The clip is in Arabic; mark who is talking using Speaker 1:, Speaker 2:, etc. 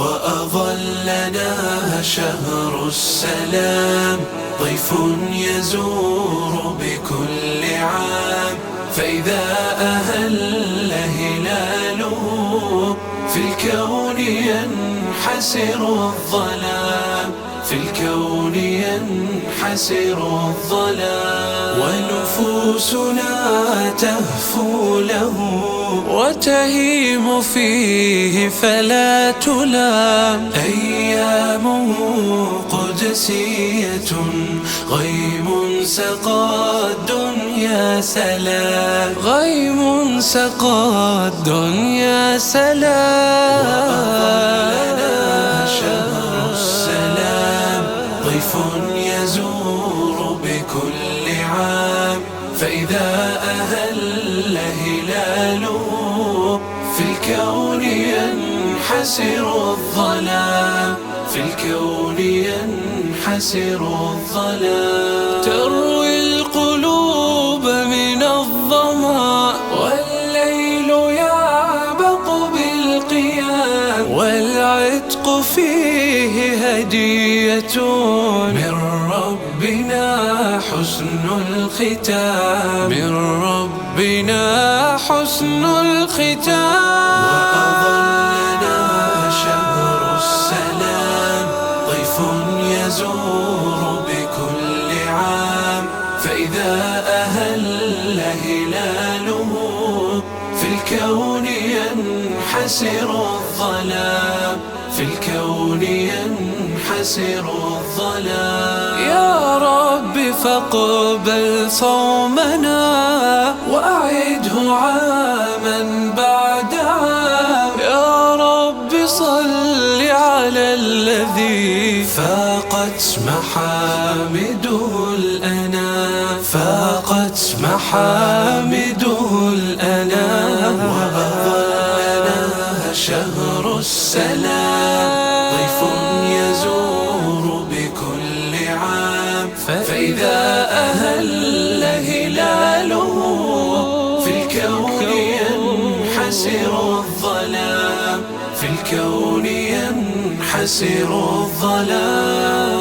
Speaker 1: وأظلنا شهر السلام ضيف يزور بكل عام. فإذا أهل هلاله في الكون ينحسر الظلام. في الكون ينحسر الظلام ونفوسنا تهفو له وتهيم فيه فلا تلام أيامه قدسية غيم سقى الدنيا سلام. غيم سقى الدنيا سلام. يزور بكل عام. فإذا أهل هلاله في الكون ينحسر الظلام. في الكون ينحسر الظلام. والعتق فيه هدية من ربنا حسن الختام. من ربنا حسن الختام. وأظلنا شهر السلام. ضيف يزور بكل عام. فإذا أهل هلاله في الكون ينحسر الظلام. في الكون ينحسر الظلام. يا رب فاقبل صومنا وأعده عاما بعد عام. يا رب صل على الذي فاقت محامده الأنام. فاقت محامده شهر السلام ضيف يزور بكل عام. فإذا أهل هلاله في الكون ينحسر الظلام. في الكون ينحسر الظلام.